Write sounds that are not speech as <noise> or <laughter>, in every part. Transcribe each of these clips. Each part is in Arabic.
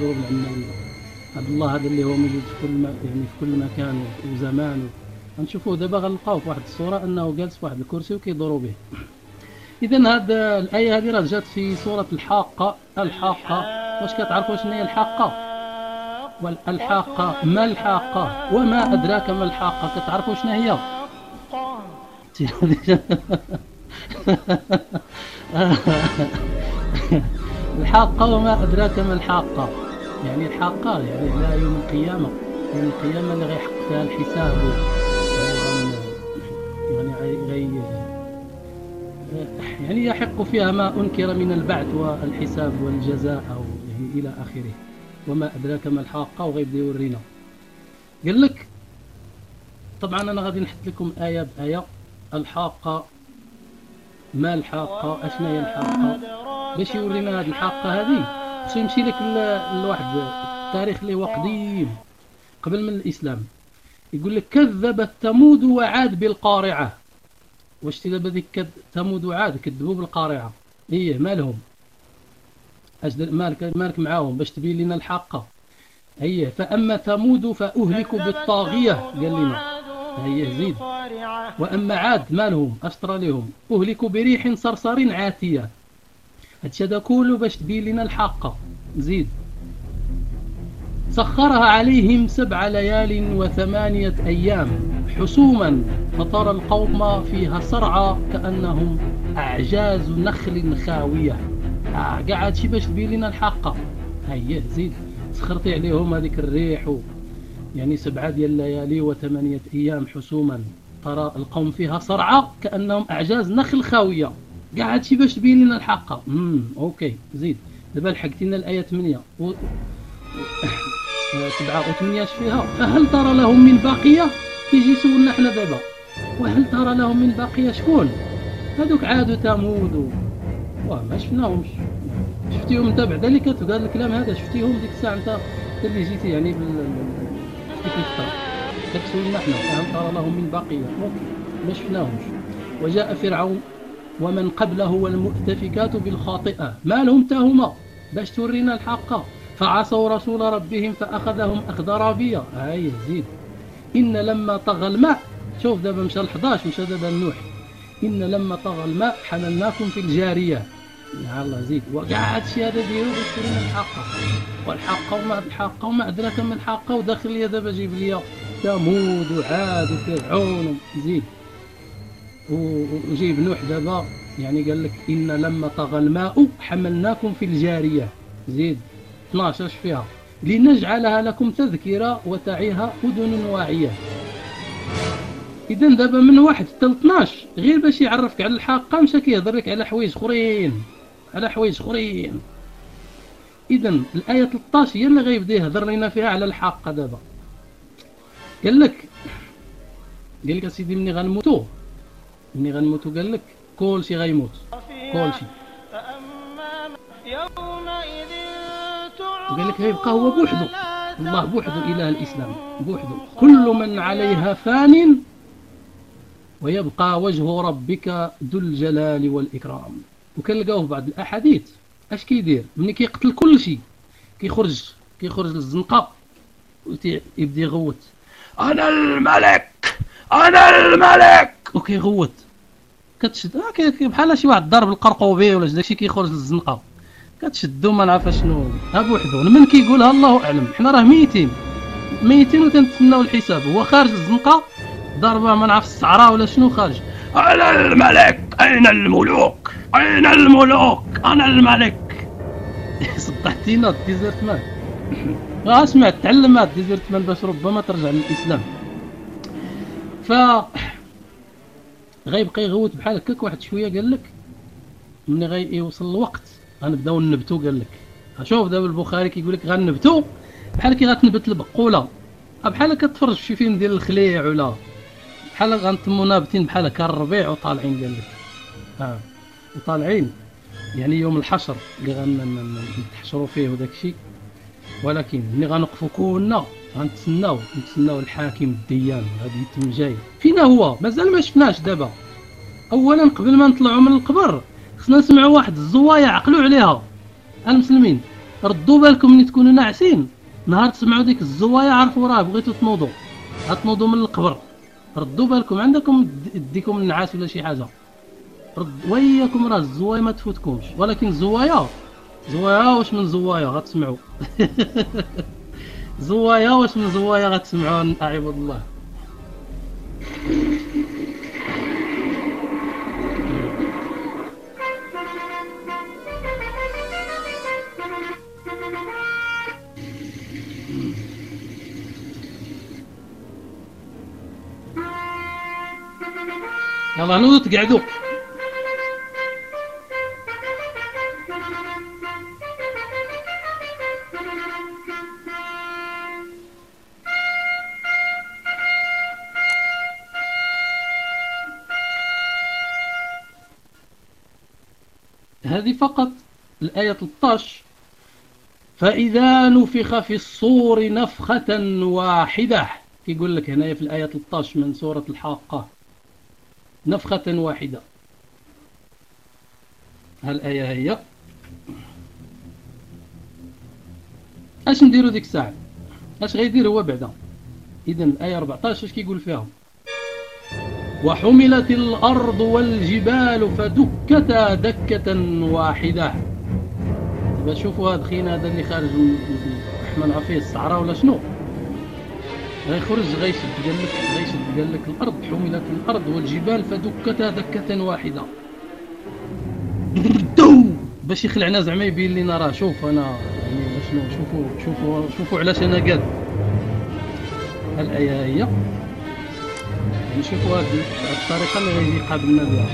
يضرب العماليه عبد الله هذا اللي هو موجود في كل ما يعني في كل مكان وزمان غنشوفوه دابا غنلقاوه في واحد الصورة أنه جالس في واحد الكرسي وكيضروا به. اذا هاد الآية هذه راه جات في سورة الحاقة. الحاقة. واش كتعرفوا شنو هي الحاقة؟ والحاقه ما الحاقة؟ وما أدراك ما الحاقة؟ كتعرفوا شنو هي؟ <laughs> الحاقة وما أدراك ما الحاقة. يعني الحاقه يعني لا يوم القيامة. يوم القيامة اللي غيحق فيها الحساب. يعني غي يعني يحق فيها ما أنكر من البعث والحساب والجزاء أو إلى آخره. وما أدراك ما الحاقة وغيبدا يورينا قال لك طبعا أنا غادي نحط لكم آية بآية. الحاقة ما الحاقة؟ أشنا هي الحاقة؟ باش يورينا هذه الحاقة هذه. يمشي لك لواحد التاريخ اللي هو قديم قبل من الإسلام. يقول لك كذبت ثمود وعاد بالقارعة. واش دابا ديك ثمود وعاد كذبوا بالقارعة؟ إيه مالهم؟ اش مالك مالك معاهم؟ باش تبين لنا الحقة إيه فأما ثمود فأهلكوا بالطاغية. قال لنا هي زيد. وأما عاد مالهم؟ أشطر لهم أهلكوا بريح صرصر عاتية. هادشي هذا كله باش تبين لنا الحقة زيد. سخرها عليهم سبع ليال وثمانية أيام. حسوما فطر القوم فيها صرعى كأنهم أعجاز نخل خاوية. آه قاعد شي باش تبين لنا الحقة هيا زيد. سخرتي عليهم هذيك الريح. و... يعني سبعة ديال الليالي وثمانية أيام حسوما. ترى القوم فيها صرعى كأنهم أعجاز نخل خاوية. قاعد شي باش تبين لنا الحقة امم أوكي زيد. دابا لحقتي لنا الآية 8 و... سبعة. وثمانية فيها؟ فهل ترى لهم من باقية؟ كيجي يسولنا حنا دابا. وهل ترى لهم من باقية شكون؟ هذوك عاد وثمود واه ما شفناهمش. شفتيهم انت بعد اللي كتقال الكلام هذا؟ شفتيهم ديك الساعة انت؟ اللي جيتي يعني بال شفتي كيف كتسولنا حنا. هل ترى لهم من باقية؟ ما شفناهمش. وجاء فرعون ومن قبله والمؤتفكات بالخاطئة. ما لهم تاهما باش تورينا الحقة فعصوا رسول ربهم فأخذهم أخذ رابية. هاي زيد إن لما طغى الماء شوف دابا مشى ال 11 مشى دابا النوح إن لما طغى الماء حملناكم في الجارية. يا الله زيد. وقعد شي هذا ديرو باش الحقة والحقة وما الحقة وما أدراك ما الحقة وداخل لي دابا جيب لي ثمود وعاد وفرعون زيد. وجيب نوح دابا يعني قال لك إن لما طغى الماء حملناكم في الجارية. زيد 12 اش فيها لنجعلها لكم تذكرة وتعيها أذن واعية. إذا دابا من واحد حتى 12 غير باش يعرفك على الحاقة مشى كيهضر لك على حوايج أخرين. على حوايج أخرين. إذا الآية 13 هي اللي غيبدا يهضر لنا فيها على الحاقة دابا. قال لك قال لك أسيدي مني غنموتو مني غنموتو قال لك كلشي غيموت. كلشي وقال لك غيبقى هو بوحده. الله بوحده إله الإسلام. بوحده. كل من عليها فان ويبقى وجه ربك ذو الجلال والإكرام. وكنلقاوه في بعض الأحاديث. أش كيدير؟ ملي كيقتل كل شيء كيخرج. كيخرج للزنقة. ويبدا يغوت. أنا الملك! أنا الملك! وكيغوت. كتشد. آه، بحال شي واحد ضرب القرقوبي ولا داكشي كيخرج للزنقة كتشدو ما نعرف شنو ها بوحدو. من كيقولها الله أعلم. حنا راه ميتين. ميتين وتنتسناو الحساب. هو خارج الزنقه ضربه ما نعرف الصعراء ولا شنو خارج. أنا الملك؟ أين الملوك؟ أين الملوك؟ أنا الملك. <laughs> صدحتينا ديزرت مان. <laughs> آه سمعت تعلم ديزرت مان باش ربما ترجع للإسلام. ف غيبقى يغوت بحال هكاك واحد شوية قال لك ملي غيوصل الوقت غنبداو نبتو قال لك. شوف دابا البخاري كيقول لك غنبتو بحال كي غتنبت البقولة. بحال كتفرج في شي فيلم ديال الخليع ولا؟ بحال غنتمو نابتين بحال هكا الربيع وطالعين قال لك. ها وطالعين. يعني يوم الحشر اللي غنتحشروا فيه وداك الشيء. ولكن ملي غنوقفوا كلنا غنتسناو نتسناو الحاكم الديان غادي يتم جاي. فينا هو؟ مازال ما شفناش دابا. اولا قبل ما نطلعوا من القبر خصنا نسمعوا واحد الزوايا عقلوا عليها. المسلمين ردوا بالكم ملي تكونوا ناعسين. نهار تسمعوا ديك الزوايا عرفوا راه بغيتوا تنوضوا غتنوضوا من القبر. ردوا بالكم عندكم ديكم النعاس ولا شي حاجة؟ رد وياكم راه الزوايا ما تفوتكمش. ولكن الزوايا زوايا واش من زوايا؟ غتسمعوا <laughs> زوايا واش من زوايا غتسمعوا عباد الله يلا نوضوا تقعدوا فقط الآية 13 فإذا نفخ في الصور نفخة واحدة يقول لك هنا في الآية 13 من سورة الحاقة. نفخة واحدة. هالآية هي. أش نديرو ديك الساعة؟ أش غيدير هو بعدا؟ اذا الآية 14 أش كيقول فيها؟ وحملت الأرض والجبال فدكتا دكة واحدة. دابا شوفوا هاد خينا هذا اللي خارج الرحمن عافيه الصحراء ولا شنو؟ غيخرج غيشد قال لك غيشد قال لك الأرض حملت الأرض والجبال فدكتا دكة واحدة. باش يخلعنا زعما يبين لنا راه شوف أنا يعني شنو شوفوا شوفوا شوفوا علاش أنا قاد الآية هي نشوفوا هذه الطريقة اللي قابلنا بها.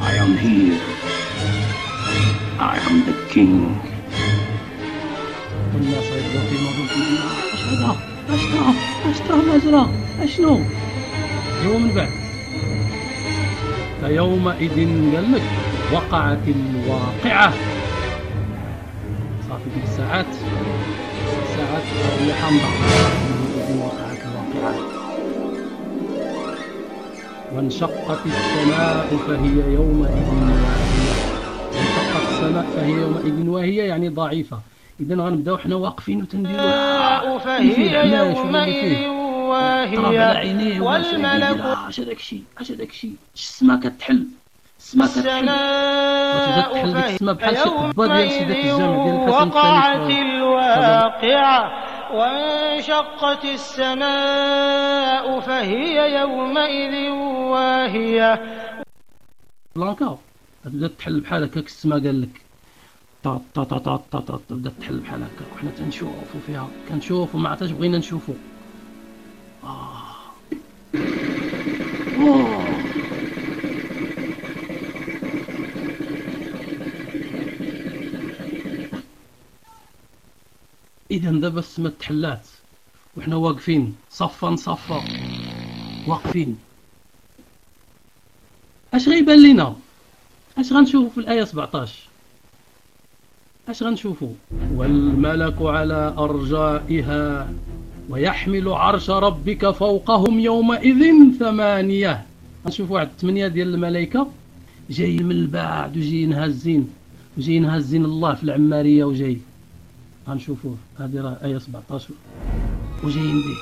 I am here. I am the king. الناس غيبداو في موضوع اش هذا اش ترى اش ترى ما جرى اشنو هو من بعد فيومئذ قال لك وقعت الواقعة. صافي ديك الساعات الساعات هي وقعت الواقعة وانشقت السماء فهي يومئذ واهية وانشقت السماء فهي يومئذ واهية يعني ضعيفة. إذا غنبداو حنا واقفين وتنديروا. فهي يومئذ واهية والملك. اش هذاك الشيء اش هذاك الشيء السماء كتحل. السماء كتحل. وتزاد تحل ديك السماء بحال شي قبه ديال سيدك الجامع ديال الحسن وقعت الواقعة. وانشقت السماء فهي يومئذ واهية بلانكا تبدأ تحل بحال هكاك السما قال لك طا طا طا طا تبدأ تحل بحال هكاك وحنا تنشوفوا فيها كنشوفوا ما عرفتش بغينا نشوفوا آه. أوه. اذا دابا السما تحلات. وحنا واقفين. صفا صفا. واقفين. أش غيبان لينا؟ أش غنشوفوا في الآية 17 أش غنشوفوا والملك على أرجائها ويحمل عرش ربك فوقهم يومئذ ثمانية. غنشوفوا واحد ثمانية ديال الملائكة. جايين من البعد وجايين هازين. وجايين هازين الله في العمارية وجاي غنشوفوه. هذه راه آية 17 وجايين به.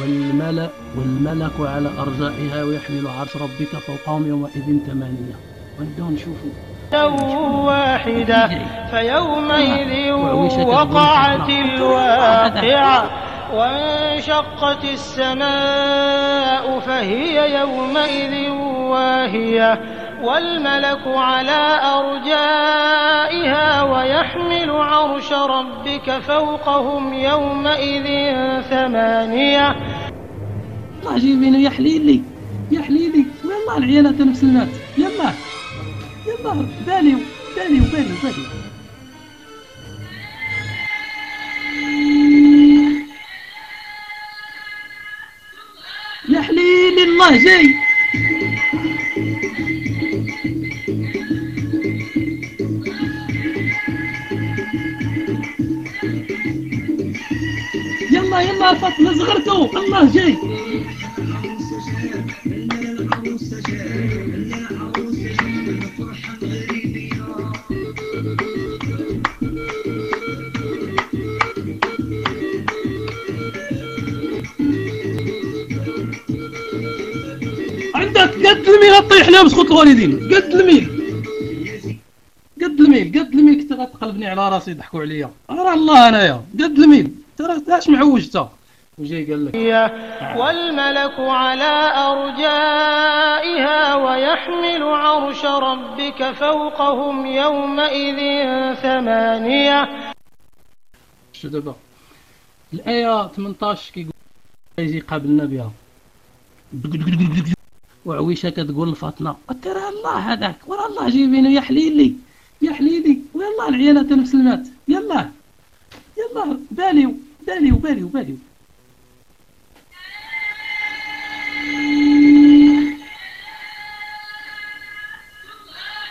والملأ والملك على أرجائها ويحمل عرش ربك فوقهم يومئذ ثمانية. ونبداو نشوفوا واحدة فيومئذ وقعت الواقعة. وانشقت السماء فهي يومئذ واهية. والملك على أرجائها ويحمل عرش ربك فوقهم يومئذ ثمانية. الله جيبينو يا حليلي يا حليلي والله العيالات نفس الناس؟ يلا يلا بالي بالي بالي بالي. يا حليلي الله جاي. يلا فاطمه صغرتو الله جاي. عندك قد الميل طيح لهم سقوط الوالدين قد الميل. قد الميل قد الميل كنت غتقلبني على راسي يضحكوا عليا. راه الله أنايا. قد الميل. ترى اش معوج انت وجاي قال لك. والملك على أرجائها ويحمل عرش ربك فوقهم يومئذ ثمانية. شو دابا الآية 18 كيقول يجي قابلنا بها وعويشة كتقول لفاطمة ترى الله هذاك؟ ورا الله جايبينه يا حليلي يا حليلي. ويلا العيالات نفس المات يلا. يلا باليو باليو باليو باليو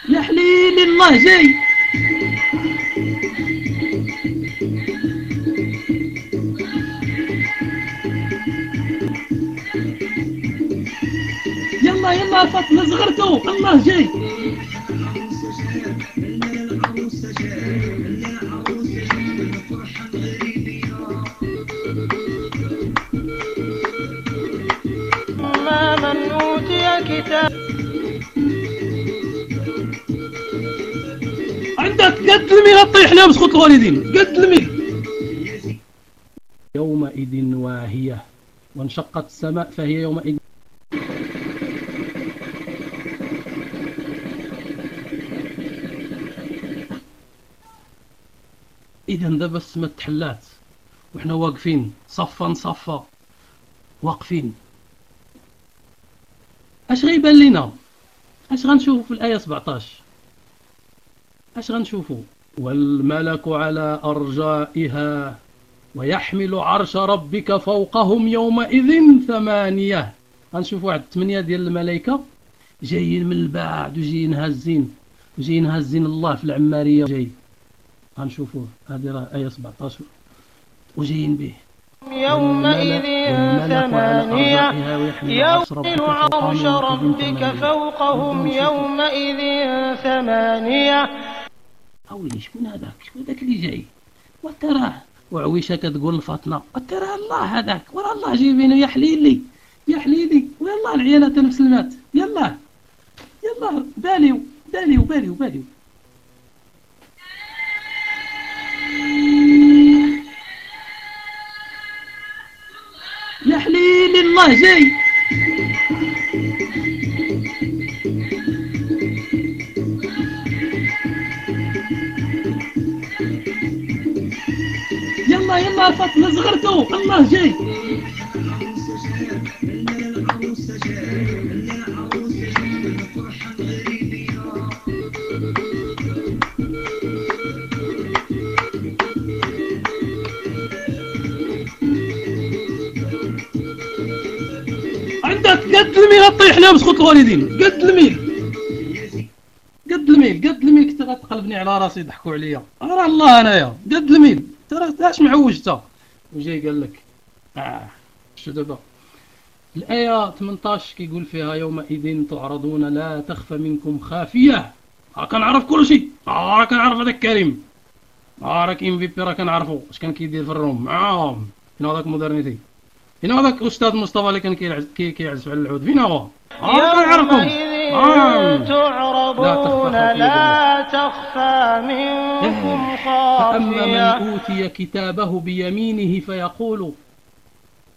يا حليلي الله جاي. يلا يلا فاطمة صغرتو الله جاي. كتاب. عندك قد الميل طيح لابس خوت الوالدين قد الميل يومئذ واهية وانشقت السماء فهي يومئذ. إذا دابا السما تحلات. وحنا واقفين صفا صفا واقفين. اش غيبان لينا؟ اش غنشوفوا في الآية 17 اش غنشوفوا والملك على أرجائها ويحمل عرش ربك فوقهم يومئذ ثمانية. غنشوف واحد ثمانية ديال الملائكة جايين من البعد وجايين هازين. وجايين هازين الله في العمارية. جاي. غنشوفوه. هذه راه آية 17 وجايين به. يومئذ ثمانية يحمل عرش ربك فوقهم يومئذ ثمانية. أولي شكون هذاك؟ شكون هذاك اللي جاي؟ وتراه وعويشة كتقول لفاطمة ترى الله هذاك؟ ورا الله جايبينه يا حليلي يا حليلي. ويلا العيالات نفس المات يلا. يلا. باليو باليو باليو باليو يا حليلي الله جاي. يلا يلا فاطمة صغرتو الله جاي. لابس خوت الوالدين قد الميل. قد الميل قد الميل. كنت غتقلبني على راسي يضحكوا عليا. راه الله أنايا. قد الميل. ترى اش معوج انت وجاي قال لك آه شو دابا؟ الآية 18 كيقول فيها يومئذ تعرضون لا تخفى منكم خافية. ها كنعرف كل شيء. راه كنعرف هذاك كريم. راه كاين في بي راه كنعرفو. اش كان كيدير في الروم؟ معاهم فين هذاك مودرنيتي. فين هذاك الاستاذ مصطفى اللي كان كيعزف كي كيعزف على العود. فين هو. ها كنعرفهم يومئذ تعرضون لا تخفى منكم فأما من خافية أوتي كتابه بيمينه فيقول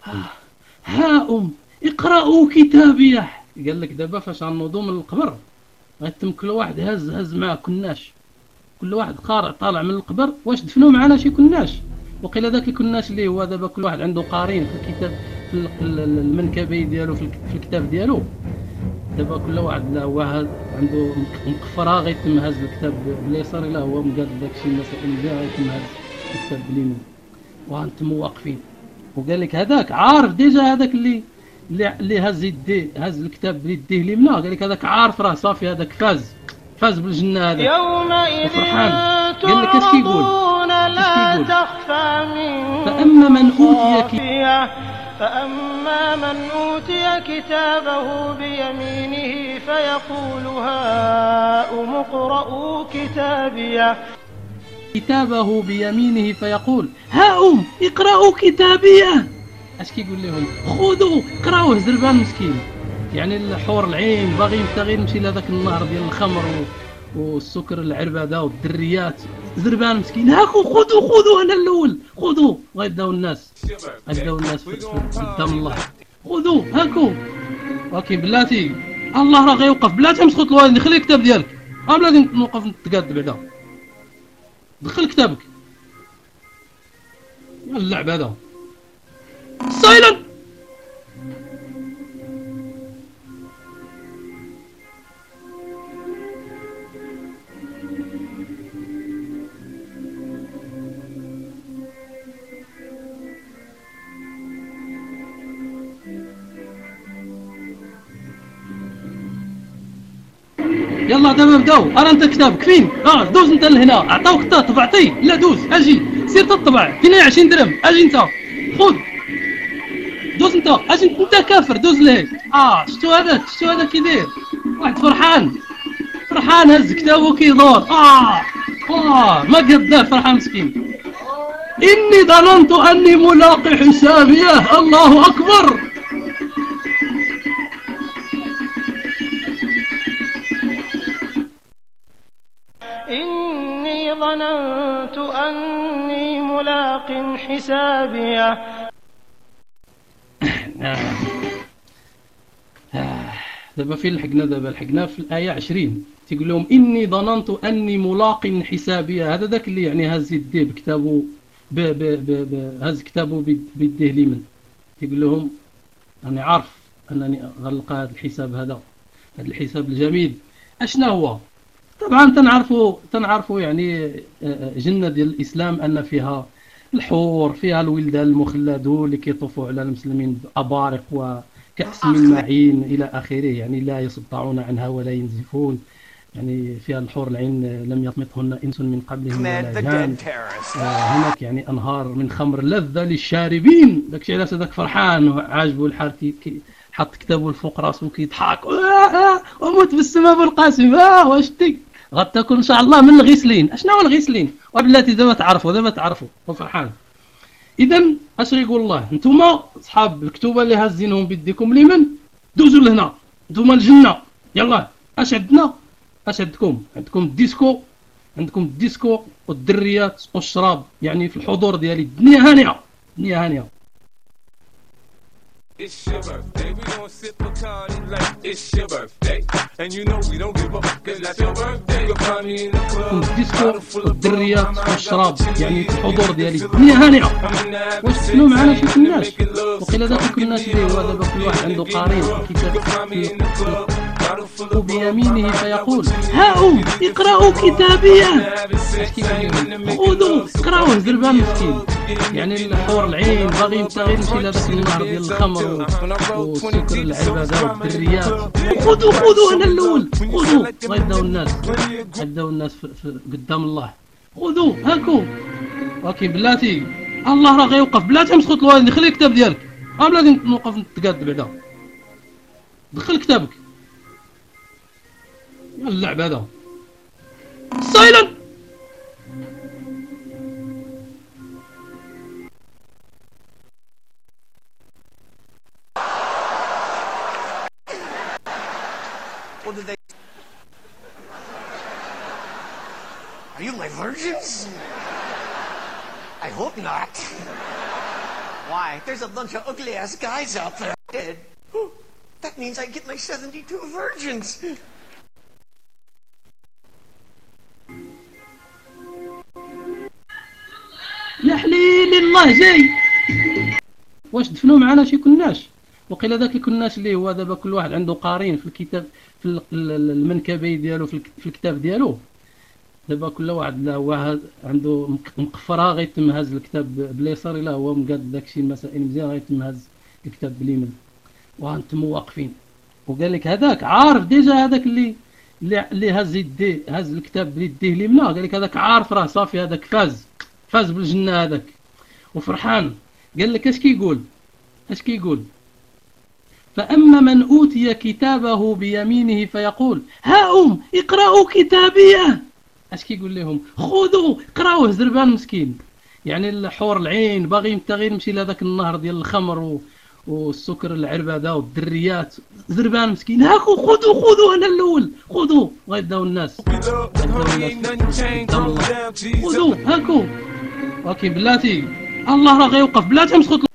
ها- ها أم اقرأوا كتابيه قال لك دابا فاش غنوضوا من القبر غيتم كل واحد هز هز معاه كناش. كل واحد قارئ طالع من القبر واش دفنوا معنا شي كناش؟ وقيل ذاك الكناش اللي هو دابا كل واحد عنده قارين في الكتاب في ال- ال- المنكبي ديالو في الك- في الكتاب ديالو. دابا كل واحد لا هو هاد عنده مقفرة غيتم هز الكتاب باليسار لا هو مقاد داك الشيء المسائل ديالو غيتم هز الكتاب باليمين وأنتم واقفين. وقال لك هذاك عارف déjà هذاك اللي اللي اللي هز يديه هز الكتاب بيديه اليمنى؟ قال لك هذاك عارف راه صافي هذاك فاز. فاز بالجنة هذاك. يومئذ وفرحان. قال لك اش كيقول؟ منكم فأما من أوتي فأما من أوتي كتابه بيمينه فيقول هاؤم اقرءوا كتابيه. كتابه بيمينه فيقول ها أم اقرأوا كتابيه. اش كيقول لهم خذوا اقرأوه زربان مسكين. يعني الحور العين باغي يمشي غير يمشي لهذاك النهر ديال الخمر و... والسكر العربده والدريات. زربان مسكين. هاكو خذوا خذوا أنا الأول. خذوا غيداو الناس. غيداو الناس قدام الله. خذوا هاكو. ولكن بلاتي الله راه غيوقف. بلاتي مسخوط الوالدين خلي الكتاب ديالك. آه بلاتي نوقف نتقاد بعدا. دخل كتابك. اللعب هذا. silent يلا دابا بداو أرى أنت كتابك فين آه دوز أنت لهنا عطاوك انت طبعتي لا دوز أجي سير تطبع فين 20 درهم أجي أنت خذ. دوز أنت أجي أنت كافر دوز ليه؟ آه شتو هذاك شتو هذاك كيدير واحد فرحان. فرحان هز كتابه كيدور آه آه ما قداه فرحان مسكين. إني ظننت أني ملاقي حسابيه الله أكبر. حسابية. دابا فين لحقنا دابا؟ لحقنا في الآية 20 تيقول لهم إني ظننت أني ملاق حسابية. هذا ذاك اللي يعني هز يديه بكتابه ب ب ب ب هز كتابه بيد- بيديه اليمين تيقول لهم أنا عارف أنني غنلقى هذا الحساب هذا. هذا الحساب الجميل. أشنا هو؟ طبعا تنعرفوا تنعرفوا يعني آه، آه، جنة ديال الإسلام أن فيها الحور فيها الولدان المخلدون اللي كيطوفوا على المسلمين بأبارق وكأس من معين إلى آخره. يعني لا يصدعون عنها ولا ينزفون. يعني فيها الحور العين لم يطمثهن إنس من قبلهم ولا جان. آه، هناك يعني أنهار من خمر لذة للشاربين. داكشي علاش هذاك فرحان وعاجبه الحال حط كتابه الفوق راسه كيضحك. آه، آه، وموت بالسما بالقاسم. آه واش تي غتاكل إن شاء الله من الغسلين. اشنا هو الغسلين؟ وبلاتي دابا تعرفوا دابا تعرفوا وفرحان إذا اش غيقول الله نتوما صحاب الكتوبة اللي هازينهم بيديكم اليمين دوزوا لهنا. نتوما الجنة. يلا اش عندنا اش عندكم عندكم الديسكو عندكم الديسكو والدريات والشراب يعني في الحضور ديالي. الدنيا هانيه الدنيا هانيه It's your birthday. We gon' sip Bacardi like it's your birthday. And you know we don't give up, cause that's your birthday. You'll find me in the club. الديسكو. I'm والشراب يعني الحضور ديالي the habit واش تسمعوا معنا شي كناش. وقيلا داك Come كناش give اللي هو. دابا كل واحد عنده Getting قرين rum. فيقول getting اقرأوا making خذوا. اقراوه زربان مسكين. يعني الحور العين باغي يمشي غير يمشي لهذاك ديال الخمر والسكر العبادة والدريات. خذوا خذوا أنا الأول. خذوا. غيداو الناس. غيداو الناس قدام الله. خذوا هاكو. ولكن بلاتي. الله راه غيوقف. بلاتي مسخوط الوالدين خلي الكتاب ديالك. آه بلاتي نوقف نتقاد بعدا؟ دخل كتابك. يلا اللعب هذا سايلنت What did they? Are you my virgins? I hope not. Why? There's a bunch of ugly ass guys out there dead. That means I get my 72 virgins. يا حليل الله جاي. واش دفنوا معنا شي كناش؟ وقيل ذاك الكناش اللي هو دابا كل واحد عنده قارين في الكتاب في ال- ال- المنكبي ديالو في الك- في الكتاب ديالو. دابا كل واحد لا هو عنده مقفرها غيتم هز الكتاب باليسار الا هو مقاد داكشي المسائل مزيان غيتم هز الكتاب باليمين وأنتم واقفين. وقال لك هذاك عارف déjà هذاك اللي اللي هز يديه هز الكتاب بيديه اليمنى. قال لك هذاك عارف راه صافي هذاك فاز. فاز بالجنة هذاك. وفرحان. قال لك اش كيقول؟ اش كيقول؟ فأما من أوتي كتابه بيمينه فيقول هاؤم اقرأوا كتابية. اش كيقول لهم؟ خذوا اقرأوه زربان مسكين. يعني الحور العين باغي يمتى غير يمشي لهذاك النهر ديال الخمر و... والسكر العربده والدريات. زربان مسكين. هاكو خذوا خذوا أنا الأول. خذوا. غيبداو الناس. خذوا. هاكو ولكن بلاتي الله راه غيوقف بلاتي مسخوط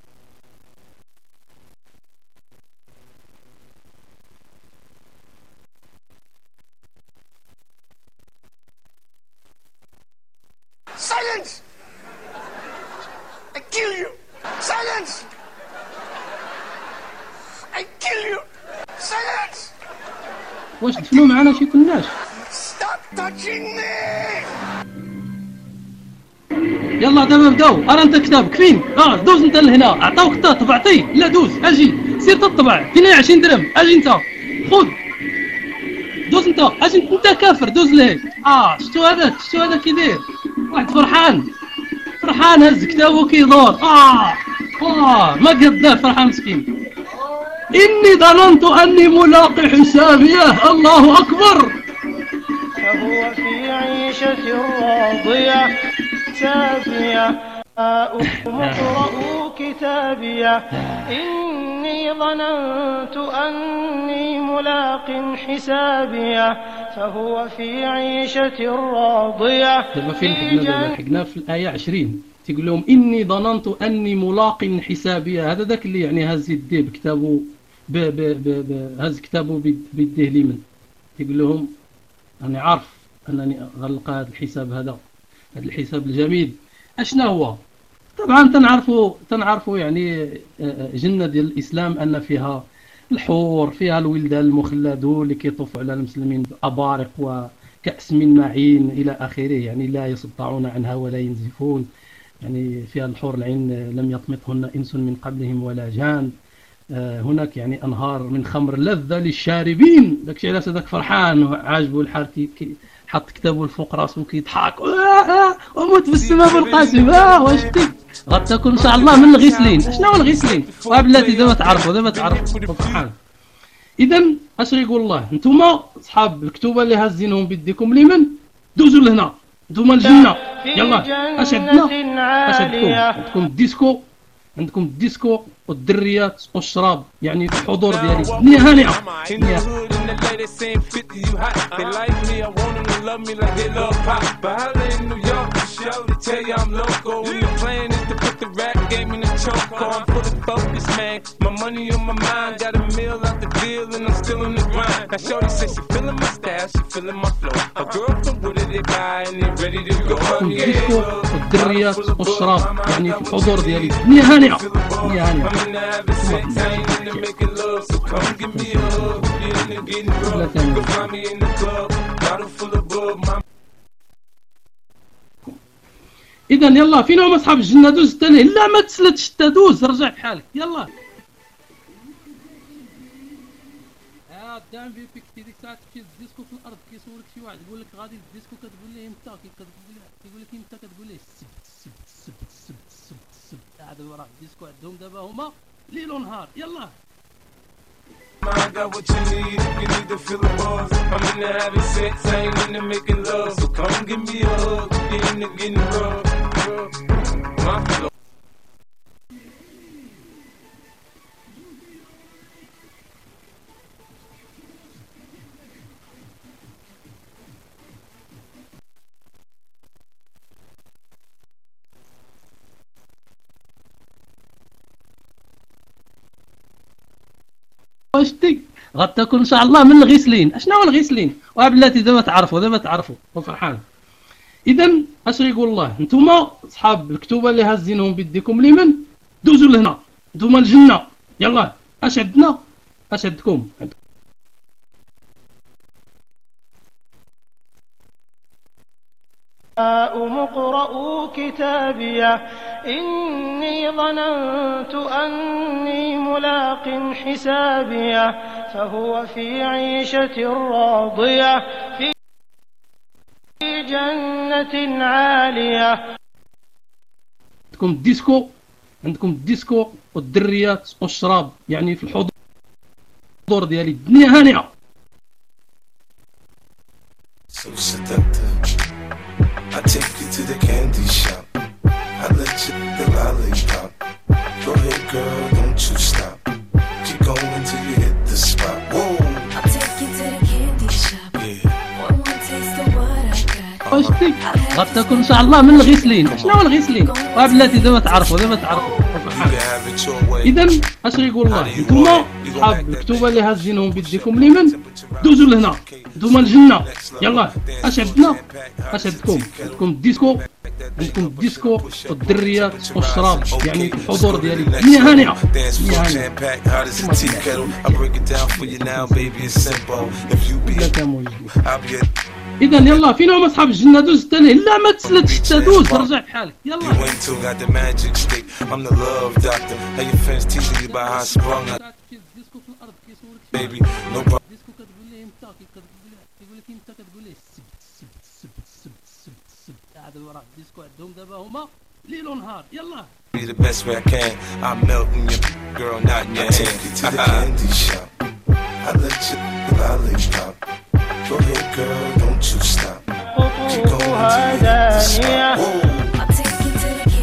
بداو ارا أنت كتابك فين. آه دوز أنت لهنا. عطاوك انت طبعتي لا دوز. أجي. سير تطبع. فين 20 درهم. أجي أنت. خذ. دوز أنت. أجي. أنت كافر. دوز ليه. آه شتو هذاك شتو هذاك كي داير واحد فرحان. فرحان هز كتابه كيدور آه. آه ما قدر فرحان مسكين. إني ظننت أني ملاقي حسابيه الله أكبر. فهو في عيشة راضية سافية <laughs> اقرأوا كتابية. إني ظننت أني ملاق حسابية. فهو في عيشة راضية. فين لحقنا دابا لحقنا في الآية 20 تيقول لهم إني ظننت أني ملاق حسابية. هذا ذاك اللي يعني هز يديه بكتابه ب ب ب ب هز كتابه بيد- بيديه اليمن. تيقول لهم أنا عارف أنني غنلقى هذا الحساب هذا هذا الحساب الجميل. أشنا هو؟ طبعا تنعرفوا تنعرفوا يعني آه، آه، جنة ديال الإسلام أن فيها الحور فيها الولدان المخلدون اللي كيطوفوا على المسلمين بأبارق وكأس من معين إلى آخره يعني لا يصدعون عنها ولا ينزفون. يعني فيها الحور العين لم يطمثهن إنس من قبلهم ولا جان. آه، هناك يعني أنهار من خمر لذة للشاربين. داكشي علاش هذاك فرحان وعاجبه الحال حط كتابه الفوق راسه كيضحك آه، آه، وموت بالسما بالقاسم آه واش تي غتاكل إن شاء الله من الغسلين. شنو هو الغسلين؟ وبلاتي دابا تعرفوا دابا تعرفوا. سبحان اذا اش يقول الله نتوما أصحاب الكتوبة اللي هازينهم بيديكم اليمن دوزوا لهنا. نتوما الجنة. يلا اش عندنا اش عندكم عندكم الديسكو. عندكم الديسكو والدريات والشراب يعني الحضور ديالي. الدنيا هانئه In the الدنيا hood and the ladies saying 50 you hot. They like me, I want them to love me like they love pop. But holla in New York, for sure, to tell you I'm local. And the plan is to put the rap game in the choke. I'm fully focused, man. My money on my mind, got a meal out the deal, and I'm still in the grind. Now, Shorty says she feeling my style, she feeling my flow. A girl from Wooded, they buy, and they ready to go. عندكم الديسكو والدريات والشراب يعني في الحضور ديالي الدنيا هانئه الدنيا هانئه I'm in إذا يلا فين هما اصحاب الجنه دوز انت ليه لا ما تسلتش انت دوز رجع في حالك يلا. يا دام في فيك ديك الساعة تمشي الديسكو في الأرض كيصورك شي واحد يقول لك غادي الديسكو كتقول ليه إمتى كتقول ليه كيقول لك إمتى كتقول ليه السبت السبت السبت السبت السبت هذا راه الديسكو عندهم دابا هما ليل ونهار. يلا. Mind got what you need you need to feel the buzz. I'm in the having sex, I ain't in the making love, so come give me a hug. You're in the getting rough. my flow. واش تي غتاكل إن شاء الله من الغسلين. اشنا هو الغسلين؟ وبلاتي دابا تعرفوا دابا تعرفوا وفرحان. اذا اش يقول الله نتوما اصحاب الكتوبة اللي هازينهم بيديكم اليمن دوزوا لهنا. نتوما الجنة. يلا اش عندنا اش عندكم اقرأوا كتابيه. إني ظننت أني ملاق حسابيه. فهو في عيشة راضية في جنة عالية. عندكم الديسكو عندكم الديسكو والدريات والشراب يعني في الحضور ديالي. الدنيا هانئه girl, don't you stop. Keep going till you hit the spot. Whoa. I'll take you to the candy shop. Yeah. One more taste of what I got. Oh, غتكون إن شاء الله من الغسلين. شنو هو الغسلين؟ آه، بلاتي دابا تعرفوا دابا تعرفوا. اذا أش غيقول الله؟ نتوما صحاب المكتوبه اللي هازينهم بيديكم لمن دوزوا لهنا. نتوما الجنة. يلا اش عندنا اش عندكم عندكم الديسكو عندكم الديسكو والدريات والشراب يعني الحضور ديالي. baby. I'll be a اذا يلا فين هما أصحاب الجنة دوز حتى ليه لا ما تسلتش حتى دوز رجع بحالك. يلا. Went to. الديسكو عندهم دابا هما ليل ونهار يلا Be the best way I can. I'm melting your girl, not in your hand. Take you to the <laughs> candy shop. I let you lollipop. Go ahead, girl, don't you stop. Keep going قطوفها till you hit the spot. دانية Whoa. I'll take you to the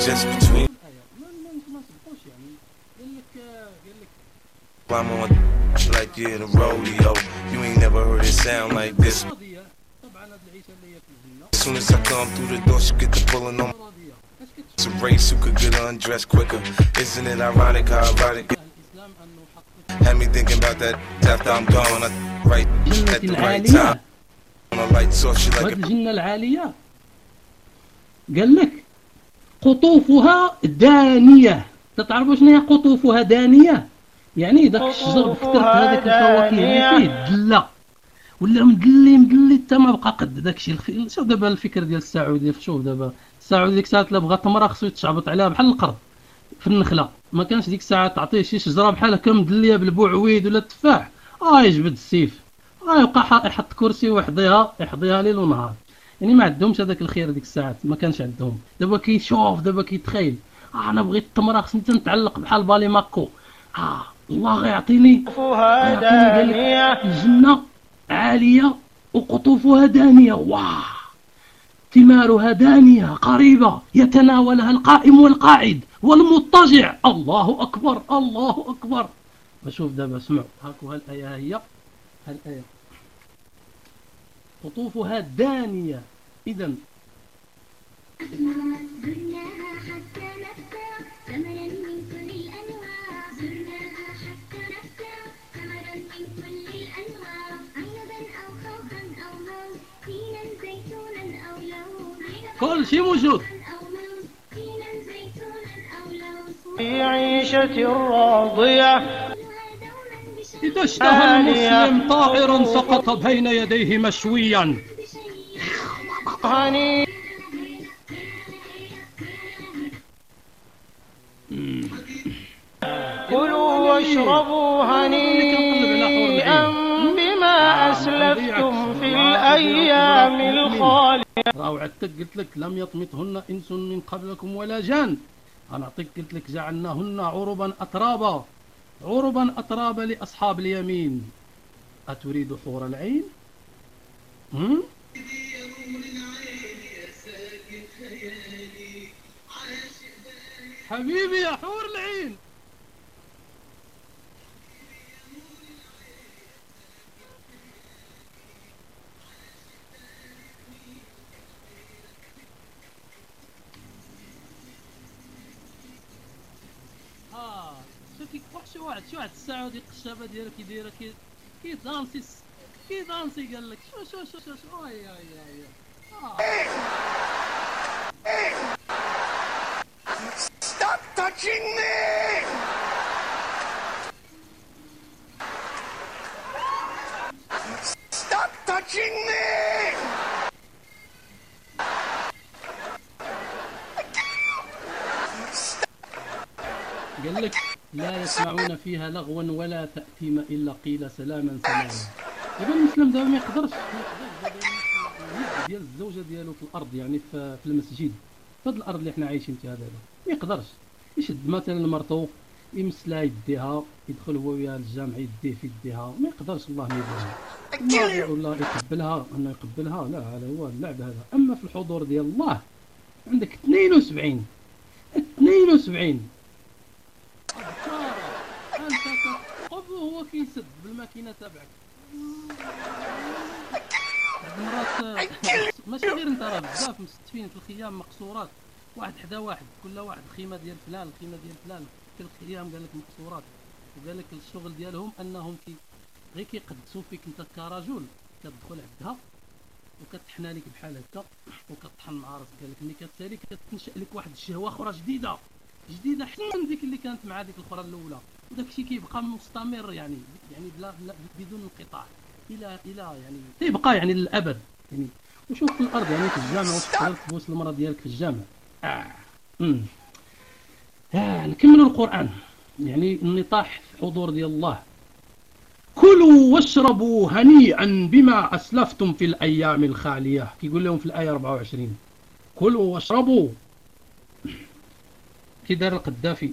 قال لك I'm on like you in a rodeo. You ain't never heard it sound like this. راضيه طبعا هاد العيشه اللي هي في الجنه As soon as I come through the door, she get the pulling on. راضيه اش كتشوف It's a race who could get undressed quicker. Isn't it ironic how erotic it الاسلام انه حقق had me thinking about that after I'm gone? I right at الجنه the right العاليه time. On a light source, she like وهاد a الجنه العاليه قال لك قطوفها دانية. تتعرفوا شنو هي قطوفها دانية؟ يعني داك الشجر قطوفها هذاك الفواكه اللي دانية. فيه دلة. ولا مدلي مدلي حتى ما بقى قد. داكشي الخ... شوف دابا الفكر ديال السعوديه شوف دابا السعودي ديك الساعة لا بغى تمرة خصو يتشعبط عليها بحال القرد في النخلة. ما كانش ديك الساعة تعطيه شي شجره بحال هكا مدليه بالبوعويد ولا التفاح آه يجبد السيف. آه يبقى يحط كرسي ويحضيها يحضيها ليل ونهار. يعني ما عندهمش هذاك الخير ديك الساعات ما كانش عندهم. دابا كيشوف دابا كيتخيل. آه أنا بغيت التمره خصني نتعلق بحال بالي ماكو. آه الله دانية. الجنة عالية وقطوفها دانية. واه ثمارها دانية قريبة. يتناولها القائم والقاعد والمضطجع. الله أكبر الله أكبر. بشوف دابا اسمعوا هاكو هالايه هي هالايه قطوفها دانية. اذا زرناها حتى ثمرا من كل الأنواع زرناها حتى ثمرا من كل الأنواع عنبا أو خوخا أو موز زيتونا أو كل شيء موجود. في عيشة راضية. إذا اشتهى المسلم طائر سقط بين يديه مشويا. هنيء كلوا واشربوا هنيئا بما أسلفتم في الأيام الخالية. راه وعدتك قلت لك لم يطمثهن إنس من قبلكم ولا جان. أنا أعطيك قلت لك جعلناهن عربا اترابا. عربا اترابا لأصحاب اليمين. أتريد حور العين؟ هم؟ حبيبي يا حور العين. آه شو كي واحد واحد شي واحد السعودي القشابه ديالو كي دايره كي كي دانسي كي دانسي قال لك شو شو شو شو شو اي اي اي Stop touching me! Stop touching me! قال لك لا يسمعون فيها لغوا ولا تأثيم إلا قيل سلاما سلاما. دابا المسلم دابا ما يقدرش. ديال الزوجة ديالو في الأرض يعني في, المسجد. في هاد الأرض اللي حنا عايشين فيها دابا ما يقدرش. يشد مثلا مرتو يمس لها يديها يدخل هو وياها للجامع يديه في يديها ما يقدرش الله ما الله ولا يقبلها أنه يقبلها لا هذا هو اللعب هذا. أما في الحضور ديال الله عندك 72 72 انت كتقب وهو كيسد بالماكينة تبعك. المرات ماشي غير انت راه بزاف مستفين في الخيام مقصورات. واحد حدا واحد كل واحد. الخيمه ديال فلان الخيمه ديال فلان. في الخيام قال لك مقصورات. وقال لك الشغل ديالهم أنهم كي غير كيقدسوا فيك أنت كرجل كتدخل عندها وكتحنى لك بحال هكا وكطحن مع راسك. قال لك ملي كتسالي كتنشأ لك واحد الشهوة أخرى جديدة. جديدة احسن من ديك اللي كانت مع ديك الأخرى الأولى. وداك الشيء كيبقى مستمر يعني يعني بلا, بلا بدون انقطاع. إلى إلى يعني تيبقى يعني للأبد. يعني وشوف في الأرض يعني في الجامع واش تقدر تبوس المراه ديالك في الجامع. آه. آه. نكملوا القرآن. يعني النطاح في حضور ديال الله. كلوا واشربوا هنيئا بما أسلفتم في الأيام الخالية. كيقول لهم في الآية 24 كلوا واشربوا. كي دار القدافي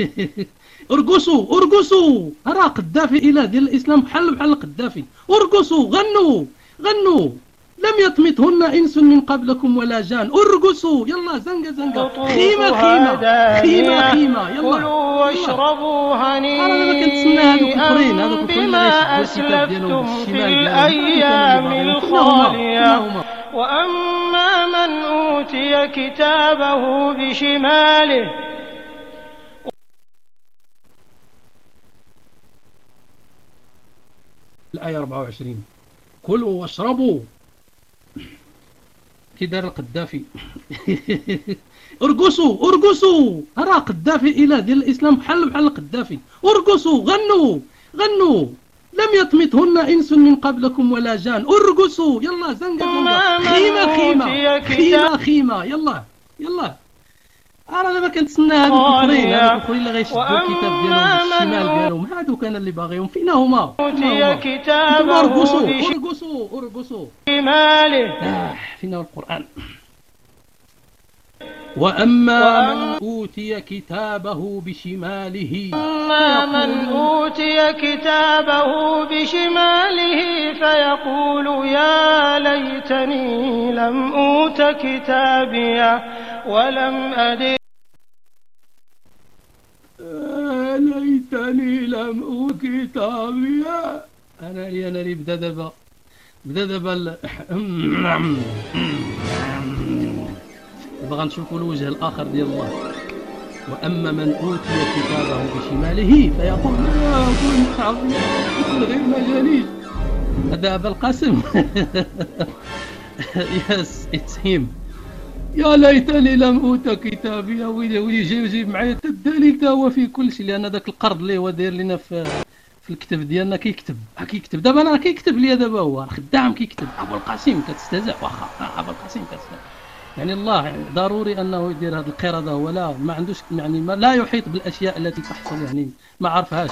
<laughs> ارقصوا ارقصوا. راه قدافي اله ديال الإسلام بحال بحال القدافي ارقصوا غنوا غنوا. لم يطمثهن إنس من قبلكم ولا جان. ارقصوا. يلا زنقة زنقة. خيمة خيمة. خيمة خيمة. يلا. كلوا. واشربوا هنيئا بما أسلفتم في. الأيام الخالية. وأما من أوتي كتابه بشماله الآية 24 كلوا واشربوا. كي دار القدافي <laughs> ارقصوا ارقصوا. راه قدافي اله ديال الإسلام بحال بحال القدافي ارقصوا غنوا غنوا. لم يطمثهن إنس من قبلكم ولا جان. ارقصوا. يلا زنقه زنقه خيمة خيمة. خيمة خيمة. يلا يلا. أنا دابا كنتسنى هذوك الاخرين الاخرين اللي غيشدوا الكتاب ديالهم بالشمال ديالهم هذوك أنا اللي باغيهم فين هما فين؟ كتابه أنتم ارقصوا ارقصوا ارقصوا بشماله آه فينا القرآن. وأما من أوتي كتابه بشماله أما من أوتي كتابه بشماله فيقول يا ليتني لم أوت كتابيه ولم أدر آه ليتني لم أوت كتابي أنا لي أنا لي بدا دابا بدا دابا ال- بغا نشوفوا الوجه الآخر ديال الله. وأما من أوتي كتابه بشماله فيقول لا كنت كنت غير مجانين. هذا أبا القاسم. Yes it's him يا ليتني لم أوت كتابي ويلي ويلي جاي جايب معايا. حتى الدليل تا هو في كل شيء لأن ذاك القرض اللي هو داير لنا في في الكتاب ديالنا كيكتب. ها كيكتب. دابا أنا كيكتب لي دابا هو. خدام كيكتب. أبو القاسم كتستهزئ واخا آه، أبو القاسم كتستهزئ يعني الله ضروري أنه يدير هذا القرد هو لا ما عندوش يعني ما لا يحيط بالأشياء التي تحصل يعني ما عرفهاش.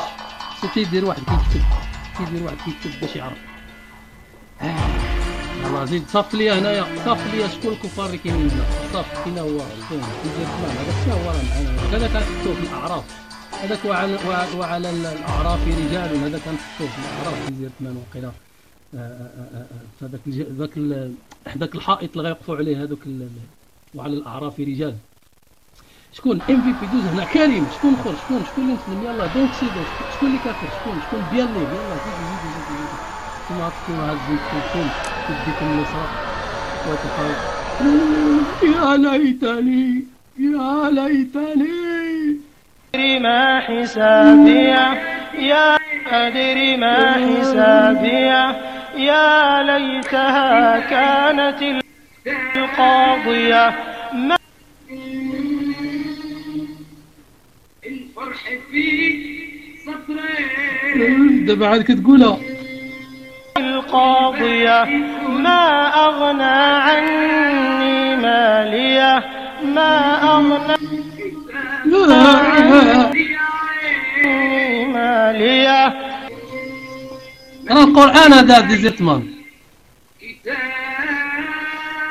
شو تيدير واحد كيكتب. تيدير واحد كيكتب باش يعرف. الله زيد صف لي هنايا صف لي شكون الكفار اللي كاينين هنا؟ صف كاين هو شكون كيدير فلان هذاك حتى هو راه معنا هذا مكتوب في الأعراف. هذاك وعلى وع- وعلى الأعراف رجال هذا مكتوب في الأعراف كيدير ثمان وقيلا آه، آه، آه، هذاك ذاك هذاك الحائط اللي غيوقفوا عليه هذوك وعلى الأعراف رجال. شكون؟ ام في بي دوز هنا. كريم شكون اخر شكون؟ شكون اللي مسلم؟ يلا دونك سيدو شكون اللي كافر؟ شكون؟ شكون؟ بيالي يلا زيدوا زيدوا زيدوا زيدوا كما عرفتوا هازين كلكم يديكم النصرة وتقال يا ليتني يا ليتني. ما حسابية يا أدري ما حسابية. يا ليتها كانت القاضية. ما دابا عاد كتقولها. القاضية ما أغنى عني مالية ما أغنى عني مالية. راه القرآن هذا ديزيرتمان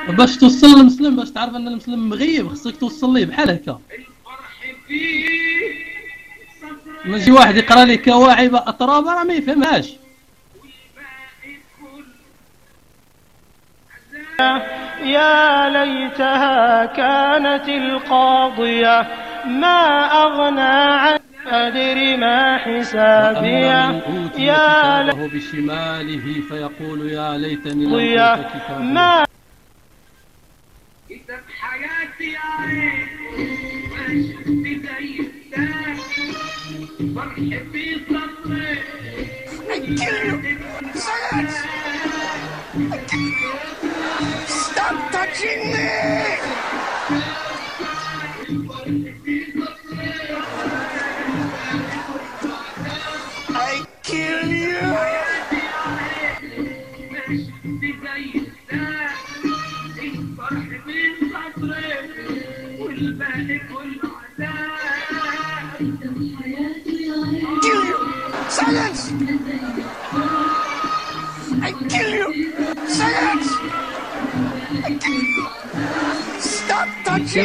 باش توصل للمسلم باش تعرف أن المسلم مغيب خصك توصل ليه بحال هكا. ماشي واحد يقرأ لك كواعب اتراب راه ما يفهمهاش. يا ليتها كانت القاضية. ما أغنى عن أدري ما حسابية. أوتي يا كتابه بشماله فيقول يا ليتني لم أوت كتابي ما كتاب حياتي يا عين ما شفت زي الساعة فرح في صدري! Stop touching me!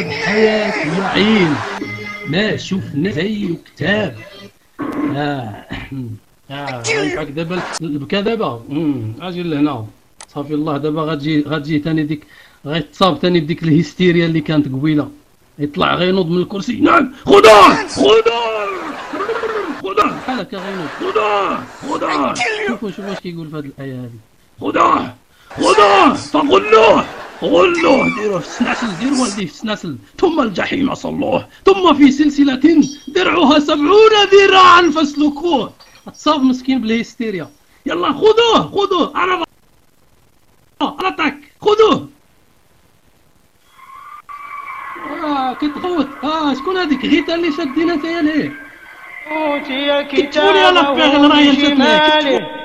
كتاب! حياة معين. ما شفنا زيه كتاب. آه. آه غنفعك دابا البكا دابا. أجي لهنا. صافي الله دابا غتجي غتجي ثاني ديك غيتصاب ثاني بديك الهستيريا اللي كانت قبيلة. يطلع غينوض من الكرسي. نعم. خذوه خذوه خذوه بحال هكا غينوض. خذوه خذوه شوفوا شوفوا اش كيقول في هذه الآية هذه خذوه خذوه فغلوه غلوه ديروه في السناسل ديروا والديه في السناسل ثم الجحيم صلوه ثم في سلسلة درعها سبعون ذراعا فاسلكوه. اتصاب مسكين بالهيستيريا يلا خذوه خذوه. على على طاك خذوه. آه كتغوت آه شكون هذيك؟ غيتا اللي شادين انت يا ليه كتفوني يا لفاغ كتابه الراية شتلك بشماله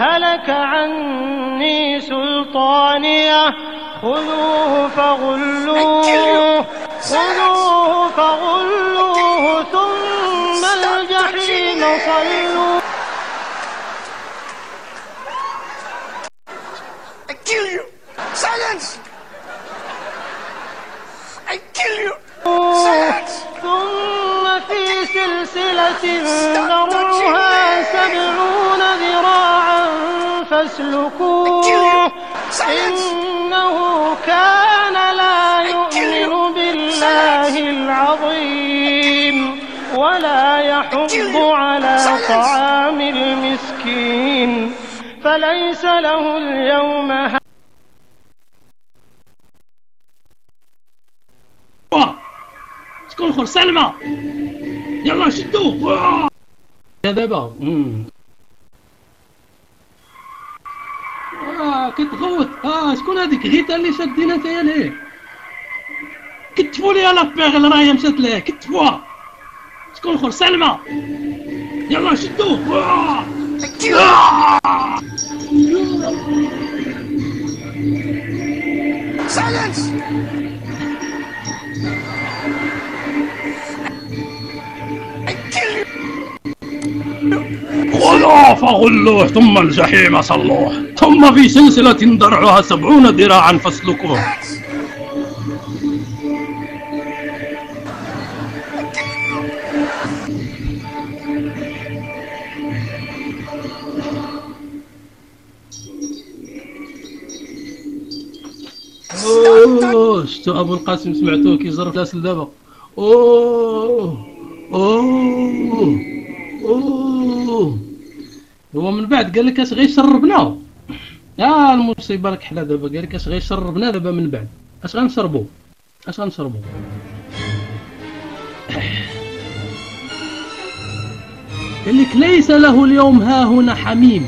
هلك عني سلطانية خذوه فغلوه خذوه فغلوه ثم الجحيم صلوه I kill you! Silence! I kill you! Silence! ثم في سلسلة ذرعها سبعون فاسلكوه إنه كان لا يؤمن بالله العظيم ولا يحض على طعام المسكين. فليس له اليوم شكون سلمى يلا شدوه يا دابا كتغوت آه شكون هذيك؟ غيتا اللي شادين انت يا ليه؟ كتفوا لي لا بيغ الراية مشات ليه؟ كتفوها شكون آخر؟ سلمى. يلا شدوه. Silence! خذوه فغلوه ثم الجحيم صلوه. ثم في سلسلة درعها سبعون ذراعا فاسلكوه. أوه شتو أبو القاسم سمعتوه كيجرب لاسل دابا؟ أوه أوه أوه. هو من بعد قال لك اش غيشربنا آه المصيبه راك حلا دابا. قال لك اش غيشربنا دابا من بعد. اش غنشربوا اش غنشربوا قال لك ليس له اليوم ها هنا حميم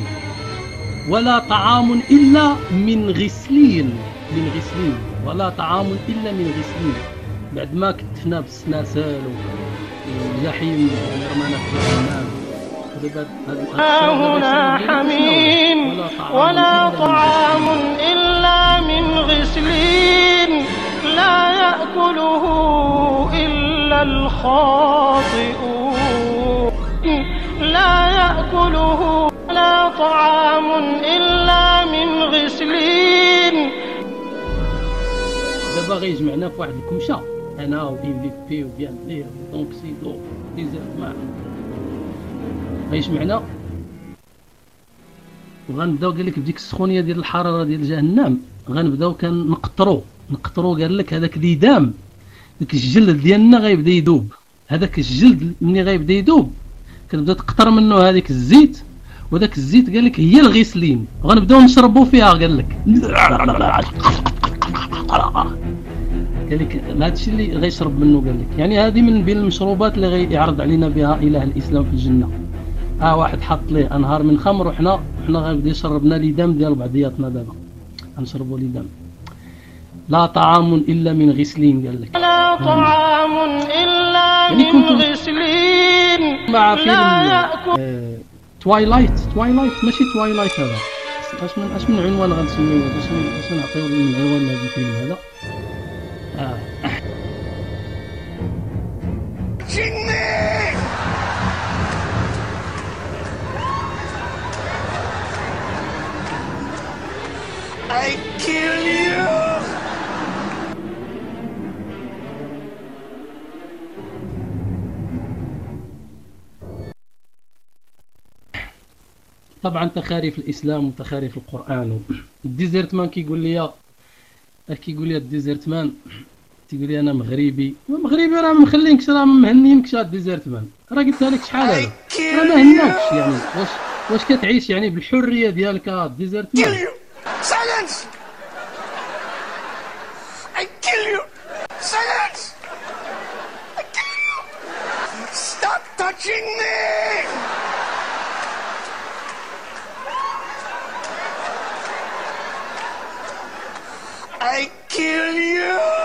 ولا طعام إلا من غسلين. من غسلين. ولا طعام إلا من غسلين. بعد ما كتفنا بالسناسل والجحيم رمانا في هاد ها هنا حميم ولا طعام ولا إلا من غسلين لا يأكله إلا الخاطئون. لا يأكله لا طعام إلا من غسلين. دابا غيجمعنا في واحد الكمشة. أنا و إم في بي وبيان لير دونكسيدو ديزيرت مان غيجمعنا وغنبداو قال لك بديك السخونية ديال الحرارة ديال جهنم. غنبداو كنقطرو نقطرو. قال لك هذاك الإدام داك الجلد ديالنا غيبدا يذوب هذاك الجلد ملي غيبدا يذوب كنبدا تقطر منه هذيك الزيت. وذاك الزيت قال لك هي الغيسلين غنبداو نشربوا فيها قال لك. قال لك هذا الشيء اللي غيشرب منه قال لك؟ يعني هذه من بين المشروبات اللي غيعرض علينا بها إله الإسلام في الجنة. آه واحد حط ليه أنهار من خمر وحنا حنا غنبدا يشربنا ليدام ديال بعضياتنا دابا. غنشربوا ليدام لا طعام إلا من غسلين قال لك. لا طعام إلا يعني من غسلين. مع فيلم Twilight Twilight ماشي Twilight هذا. أش من أش من عنوان غنسميوه باش نعطيو من عنوان لهذا الفيلم هذا؟ Kill you! طبعا تخاريف الإسلام وتخاريف القرآن. ال Desert Man كيقول لي كيقول لي ال Desert Man تيقول لي أنا مغربي. مغربي راه ما مخلينكش راه ما مهنينكش ال Desert Man. راه قلتها لك شحال هذا؟ راه ما هناكش يعني. واش واش كتعيش يعني بالحرية ديالك الديزيرت مان؟ touching me! I kill you!